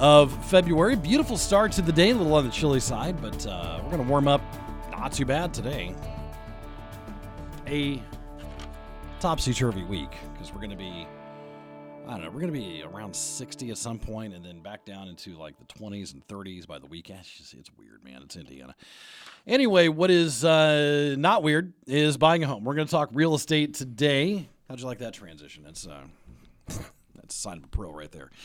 of February. Beautiful start to the day, a little on the chilly side, but uh, we're going to warm up not too bad today. A topsy turvy week because we're going to be, I don't know, we're going to be around 60 at some point and then back down into like the 20s and 30s by the weekend. It's, just, it's weird, man. It's Indiana. Anyway, what is uh, not weird is buying a home. We're going to talk real estate today. How'd you like that transition? It's uh, that's a sign of a pro right there.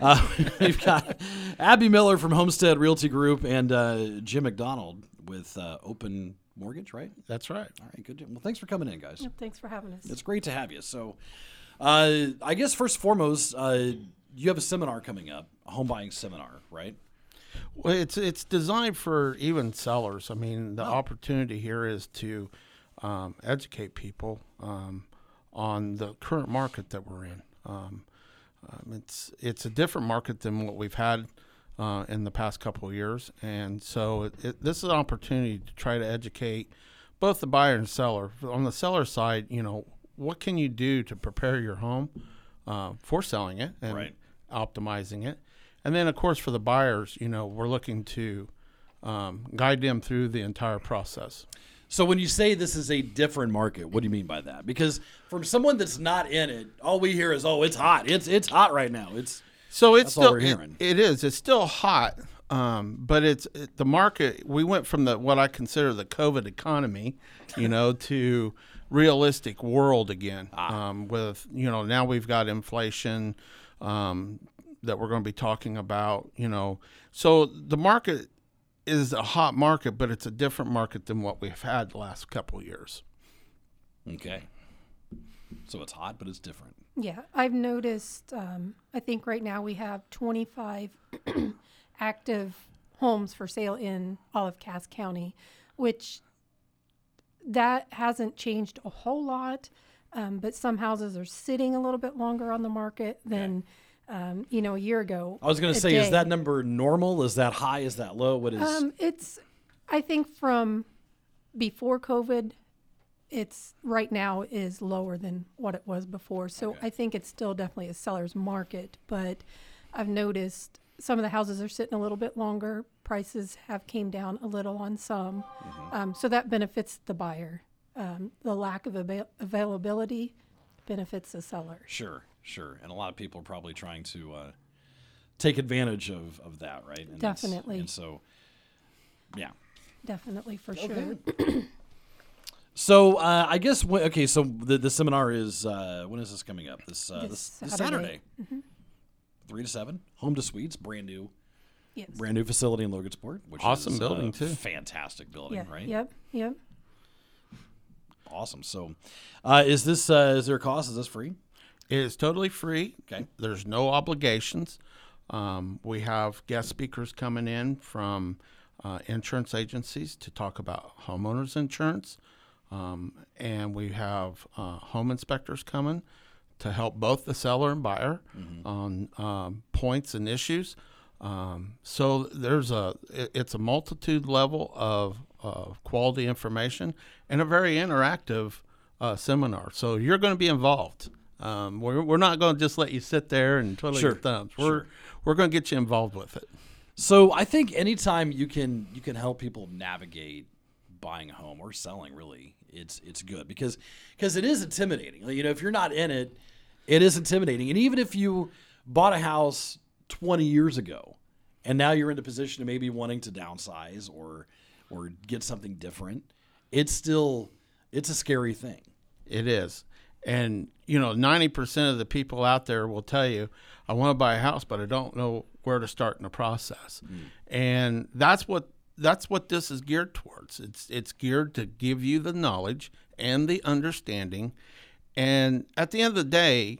Uh, we've got Abby Miller from Homestead Realty Group and uh, Jim McDonald with uh, Open Mortgage, right? That's right. All right, good. Well, thanks for coming in, guys. Yep, thanks for having us. It's great to have you. So, uh, I guess first and foremost, uh, you have a seminar coming up, a home buying seminar, right? Well, it's it's designed for even sellers. I mean, the opportunity here is to um, educate people um, on the current market that we're in. Um, um, it's it's a different market than what we've had uh, in the past couple of years, and so it, it, this is an opportunity to try to educate both the buyer and seller. On the seller side, you know, what can you do to prepare your home uh, for selling it and Right. optimizing it, and then of course for the buyers, you know, we're looking to um, guide them through the entire process. So when you say this is a different market, what do you mean by that? Because from someone that's not in it, all we hear is, "Oh, it's hot. It's it's hot right now." It's So it's That's all still we're it- it is. It's still hot, um, but it's it, the market. We went from the what I consider the COVID economy, you know, to realistic world again. Ah. Um, with you know now we've got inflation um, that we're going to be talking about. You know, so the market is a hot market, but it's a different market than what we've had the last couple of years. okay. So it's hot, but it's different. Yeah, I've noticed. Um, I think right now we have 25 active homes for sale in all of Cass County, which that hasn't changed a whole lot. Um, but some houses are sitting a little bit longer on the market than um, you know a year ago. I was going to say, is that number normal? Is that high? Is that low? What is? Um, it's, I think from before COVID, it's right now is lower than what it was before. So I think it's still definitely a seller's market, but I've noticed some of the houses are sitting a little bit longer. Prices have came down a little on some, um, so that benefits the buyer. Um, the lack of avail- availability benefits the seller. Sure, sure. And a lot of people are probably trying to uh, take advantage of, of that, right? And Definitely. And so, yeah. Definitely for sure. So uh, I guess wh- okay. So the the seminar is uh, when is this coming up? This uh, this, This this Saturday, Saturday. three to seven. Home2 Suites, brand new, Yes. brand new facility in Logansport, which Awesome is building, too. Fantastic building, Yeah. right? Yep. Yep. Awesome. So, uh, is this uh, is there a cost? Is this free? It is totally free. Okay. There's no obligations. Um, we have guest speakers coming in from uh, insurance agencies to talk about homeowners insurance. Um, and we have uh, home inspectors coming to help both the seller and buyer on um, points and issues. Um, so there's a it- it's a multitude level of of quality information and a very interactive uh, seminar. So you're going to be involved. Um, we're, we're not going to just let you sit there and twiddle Sure, your thumbs. We're sure. we're going to get you involved with it. So I think anytime you can you can help people navigate buying a home or selling, really, it's it's good because because it is intimidating. Like, You know, if you're not in it, it is intimidating. And even if you bought a house 20 years ago, and now you're in a position of maybe wanting to downsize or or get something different, it's still it's a scary thing. It is. And, you know, 90% of the people out there will tell you, I want to buy a house, but I don't know where to start in the process. And that's what that's what this is geared towards. It's it's geared to give you the knowledge and the understanding. And at the end of the day,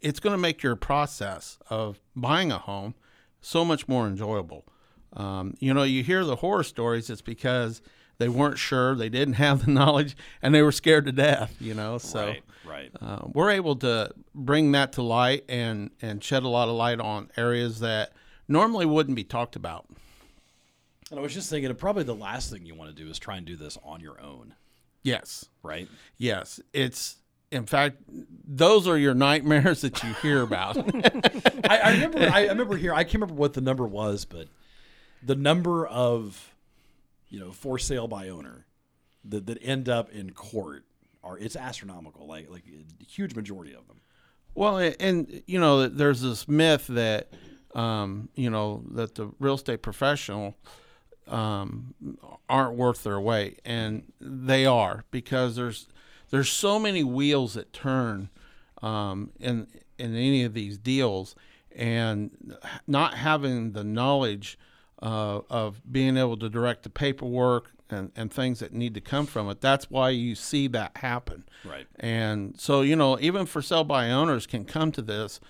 it's going to make your process of buying a home so much more enjoyable. Um, you know, you hear the horror stories. It's because they weren't sure, they didn't have the knowledge, and they were scared to death. You know, so right, right. uh, we're able to bring that to light and and shed a lot of light on areas that normally wouldn't be talked about. And I was just thinking, probably the last thing you want to do is try and do this on your own, Yes, right? yes, it's. In fact, those are your nightmares that you hear about. I, I remember. I, I remember here. I can't remember what the number was, but the number of, you know, for sale by owner that that end up in court are it's astronomical. Like like a huge majority of them. Well, and you know, there's this myth that um, you know that the real estate professional um, aren't worth their weight, and they are because there's there's so many wheels that turn um, in in any of these deals, and not having the knowledge uh, of being able to direct the paperwork and, and things that need to come from it. That's why you see that happen. Right. And so, you know, even for sell by owners can come to this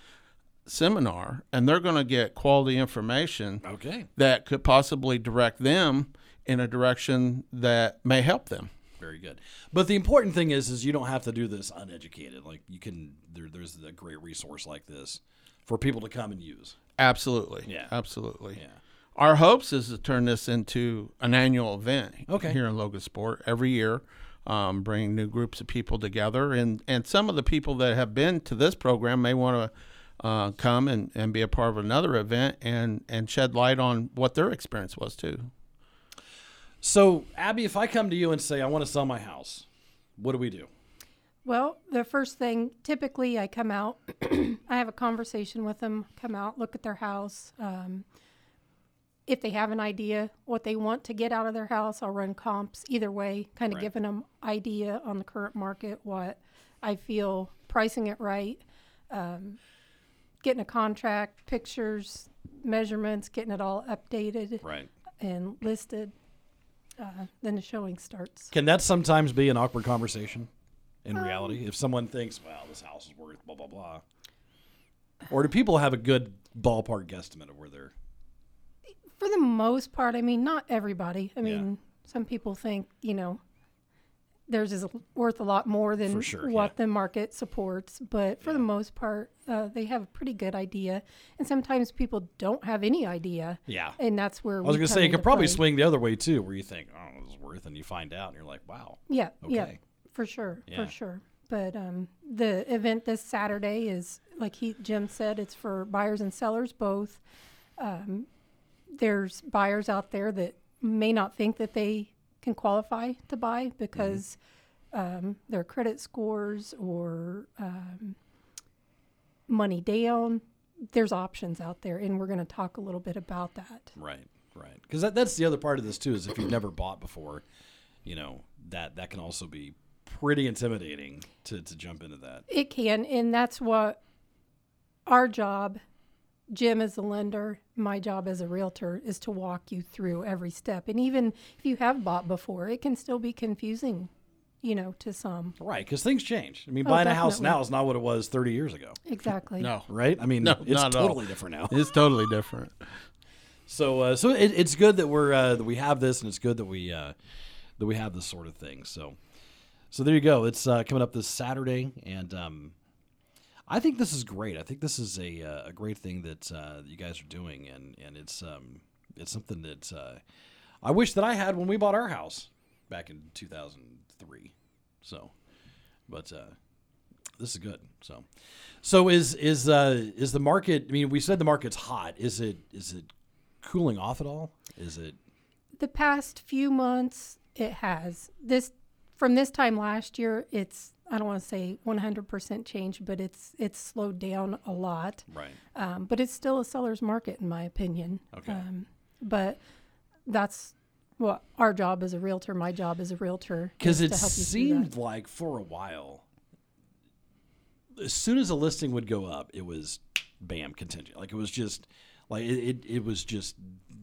seminar and they're going to get quality information Okay. that could possibly direct them in a direction that may help them. Very good. But the important thing is, is you don't have to do this uneducated. Like you can, there, there's a great resource like this for people to come and use. Absolutely. Yeah. Absolutely. Yeah. Our hopes is to turn this into an annual event Okay. here in Logansport every year, um, bring new groups of people together. And, and some of the people that have been to this program may want to uh, come and, and be a part of another event and, and shed light on what their experience was too. So, Abby, if I come to you and say I want to sell my house, what do we do? Well, the first thing, typically, I come out, I have a conversation with them, come out, look at their house. Um, if they have an idea what they want to get out of their house, I'll run comps either way, kind of Right. giving them idea on the current market, what I feel, pricing it right, um, getting a contract, pictures, measurements, getting it all updated Right. and listed. Uh, then the showing starts. Can that sometimes be an awkward conversation in reality? If someone thinks, well, this house is worth blah, blah, blah. Or do people have a good ballpark guesstimate of where they're. For the most part, I mean, not everybody. I Yeah. mean, some people think, you know, theirs is worth a lot more than sure, what yeah. the market supports. But for the most part, uh, they have a pretty good idea. And sometimes people don't have any idea. Yeah. And that's where I was going to say, it could probably play. swing the other way too, where you think, oh, it's worth, and you find out, and you're like, wow. Yeah, yeah, for sure, Yeah. for sure. But um, the event this Saturday is, like he Jim said, it's for buyers and sellers both. Um, there's buyers out there that may not think that they can qualify to buy because um, their credit scores or um, money down. There's options out there, and we're going to talk a little bit about that. Right, right. Because that, that's the other part of this too. Is if you've never bought before, you know that that can also be pretty intimidating to to jump into that. It can, and that's what our job, Jim as a lender, my job as a realtor, is to walk you through every step. And even if you have bought before, it can still be confusing, you know, to some. Right, because things change. I mean, Oh, buying a house now is not what it was 30 years ago. Exactly. No, Right? I mean, No, it's not totally different now. it's totally different. So, uh, so it, it's good that we're uh, that we have this, and it's good that we uh, that we have this sort of thing. So, so there you go. It's uh, coming up this Saturday, and um, I think this is great. I think this is a uh, a great thing that uh, you guys are doing, and and it's um, it's something that uh, I wish that I had when we bought our house back in 2003. So, but uh, this is good. So, so is is uh, is the market? I mean, we said the market's hot. Is it is it cooling off at all? Is it? The past few months, it has. This from this time last year, it's I don't want to say 100% change, but it's it's slowed down a lot. Right. Um, but it's still a seller's market, in my opinion. Okay. Um, but that's what our job as a realtor, my job as a realtor, Because it to help you seemed like for a while, as soon as a listing would go up, it was bam contingent. Like it was just like it, it, it was just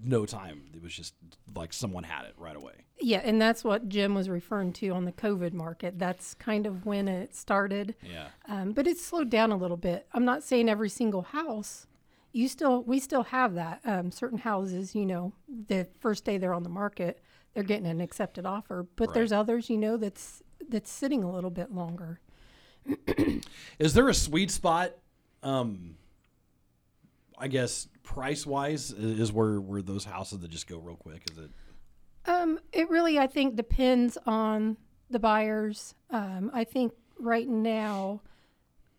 no time. It was just like someone had it right away. Yeah, and that's what Jim was referring to on the COVID market. That's kind of when it started. Yeah. Um, but it's slowed down a little bit. I'm not saying every single house you still we still have that. Um, certain houses, you know, the first day they're on the market, they're getting an accepted offer. But there's others, you know, that's that's sitting a little bit longer. Is there a sweet spot? Um, I guess price wise is where where those houses that just go real quick. Is it? Um, it really, I think, depends on the buyers. Um, I think right now,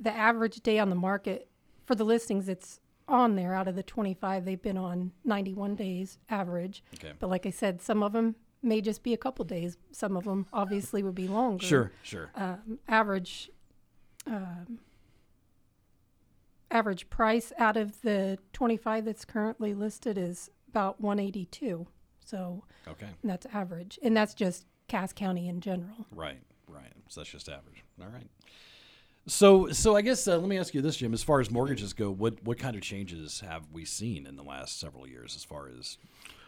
the average day on the market for the listings it's on there out of the 25, they've been on 91 days average. Okay. But like I said, some of them may just be a couple days. Some of them obviously would be longer. Sure, sure. Um, average. Um, average price out of the 25 that's currently listed is about 182 so Okay. that's average, and that's just Cass County in general. Right, right. So that's just average. All right. So, so I guess uh, let me ask you this, Jim. As far as mortgages go, what what kind of changes have we seen in the last several years as far as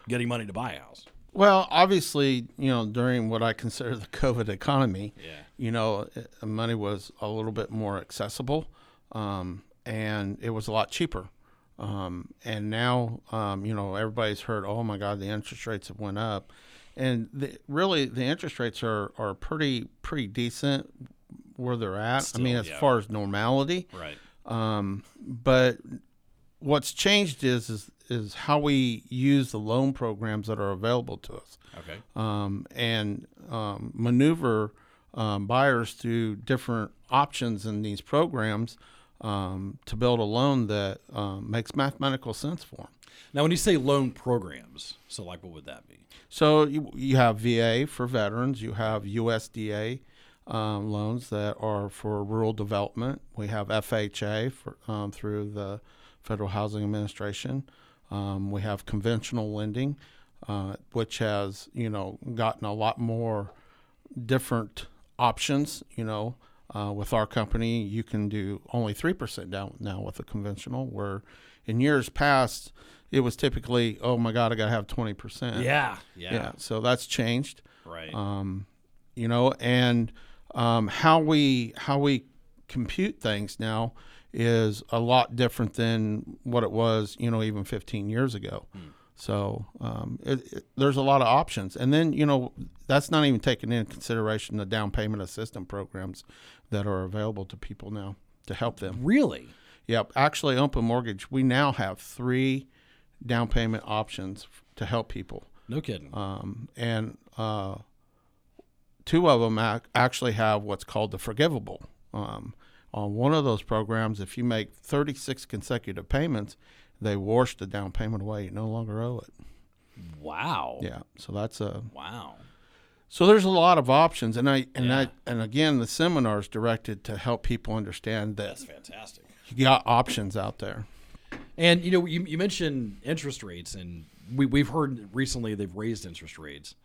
getting money to buy a house? Well, obviously, you know, during what I consider the COVID economy, Yeah. you know, uh, money was a little bit more accessible, um, and it was a lot cheaper. Um, and now, um, you know, everybody's heard, oh my God, the interest rates have went up, and the, really, the interest rates are are pretty pretty decent where they're at. I mean, as yeah. far as normality, Right. um, but what's changed is, is is how we use the loan programs that are available to us Okay. um, and um, maneuver um, buyers through different options in these programs um, to build a loan that um, makes mathematical sense for them. Now, when you say loan programs, so like, what would that be? So you, you have VA for veterans, you have USDA um, loans that are for rural development. We have FHA for, um, through the Federal Housing Administration. Um, we have conventional lending, uh, which has you know gotten a lot more different options. You know, uh, with our company, you can do only three percent down now with a conventional, where in years past it was typically, oh my God, I got to have twenty percent. Yeah. Yeah. Yeah, so that's changed. Right. Um, you know, and um, how we how we compute things now is a lot different than what it was, you know, even 15 years ago. So um, it, it, there's a lot of options, and then you know that's not even taking into consideration the down payment assistance programs that are available to people now to help them. really? Yep, actually, Open Mortgage, we now have three down payment options to help people No kidding. um, and uh, two of them ac- actually have what's called the forgivable. Um, on one of those programs, if you make 36 consecutive payments, they washed the down payment away. You no longer owe it. wow. Yeah, so that's a Wow. so there's a lot of options, and I and Yeah. I and again the seminar is directed to help people understand that That's fantastic. you got options out there. And you know, you, you mentioned interest rates, and we we've heard recently they've raised interest rates.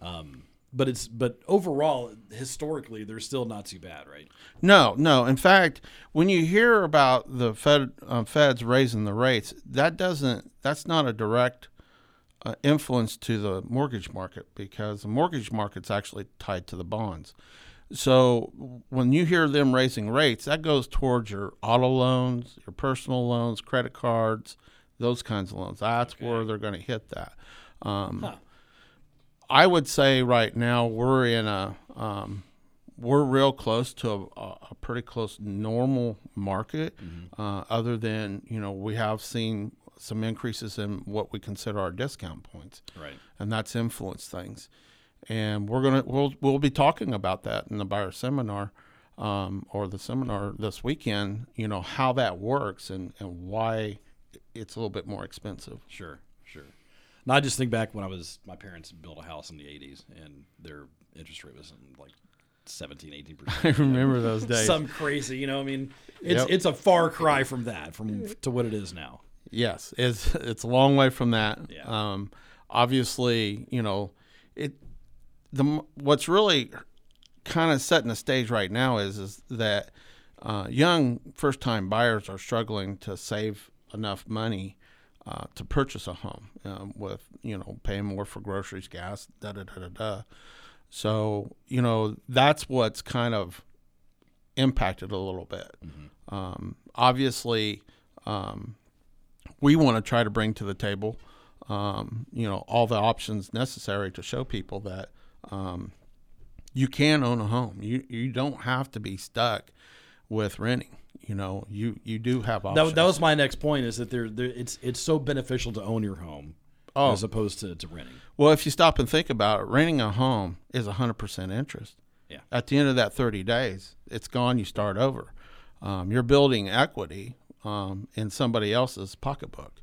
Um, but it's but overall, historically, they're still not too bad, right? No, no. In fact, when you hear about the Fed uh, Feds raising the rates, that doesn't that's not a direct uh, influence to the mortgage market because the mortgage market's actually tied to the bonds. So when you hear them raising rates, that goes towards your auto loans, your personal loans, credit cards, those kinds of loans. That's where they're going to hit that. Um, Huh. I would say right now we're in a um, we're real close to a, a pretty close normal market. Uh, other than you know we have seen some increases in what we consider our discount points, Right. and that's influenced things. And we're gonna we'll we'll be talking about that in the buyer seminar. Um, or the seminar this weekend, you know how that works and, and why it's a little bit more expensive. Sure, sure. I just think back when I was my parents built a house in the '80s, and their interest rate was in like 17, 18 percent. I remember those days. Some crazy, you know. I mean, it's Yep. it's a far cry from that, from to what it is now. Yes, it's it's a long way from that. Yeah. Um, obviously, you know, it the what's really kind of setting the stage right now is is that uh, young first time buyers are struggling to save enough money uh, to purchase a home um, with you know paying more for groceries, gas, da da da da da. So you know that's what's kind of impacted a little bit. Um, obviously, um, we want to try to bring to the table, um, you know, all the options necessary to show people that um, you can own a home. You you don't have to be stuck with renting. You know, you you do have options. That, that was my next point. Is that there, there it's it's so beneficial to own your home Oh. as opposed to, to renting. Well, if you stop and think about it, renting a home is 100% interest. Yeah. At the end of that 30 days, it's gone. You start over. Um, you're building equity um, in somebody else's pocketbook.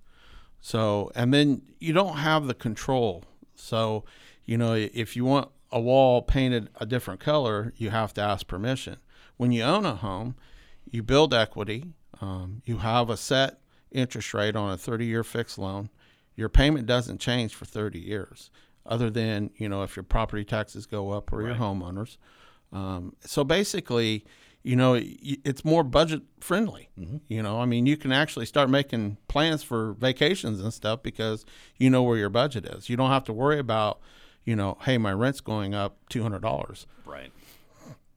So, and then you don't have the control. So, you know, if you want a wall painted a different color, you have to ask permission. When you own a home, you build equity. Um, you have a set interest rate on a 30 year fixed loan. Your payment doesn't change for 30 years, other than, you know, if your property taxes go up or your homeowners. Um, so basically, you know, it's more budget friendly. You know, I mean, you can actually start making plans for vacations and stuff because you know where your budget is. You don't have to worry about, you know, hey, my rent's going up $200. Right.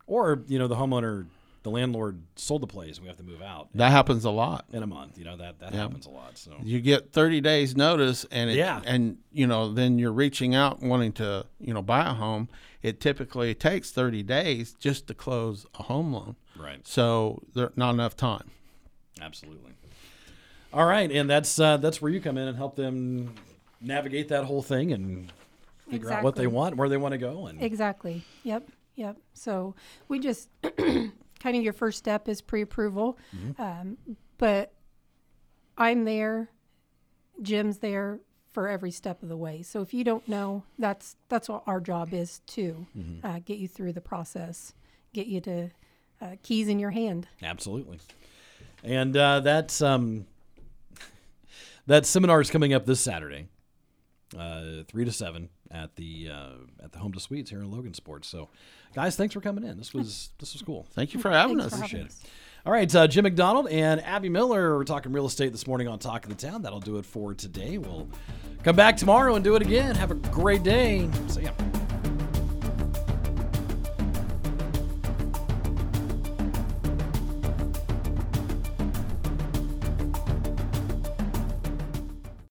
Or you know the homeowner, the landlord sold the place. We have to move out That happens a lot. in a month. You know that that happens a lot. So you get 30 days notice and it, Yeah. and you know then you're reaching out wanting to you know buy a home it typically takes 30 days just to close a home loan right. so there's not enough time Absolutely. All right, and that's uh, that's where you come in and help them navigate that whole thing and figure out what they want, where they want to go, and Exactly. Yep. Yep. So we just kind of your first step is pre-approval, um, but I'm there. Jim's there for every step of the way. So if you don't know, that's that's what our job is to uh, get you through the process, get you to uh, keys in your hand. absolutely. And uh, that's um, that seminar is coming up this Saturday, uh, three to seven at the uh, at the Home2 Suites here in Logansports. So, guys, thanks for coming in. This was this was cool. thank you for having Thanks us for having Appreciate us. All right, uh, Jim McDonald and Abby Miller. We're talking real estate this morning on Talk of the Town. That'll do it for today. We'll come back tomorrow and do it again. Have a great day. See ya.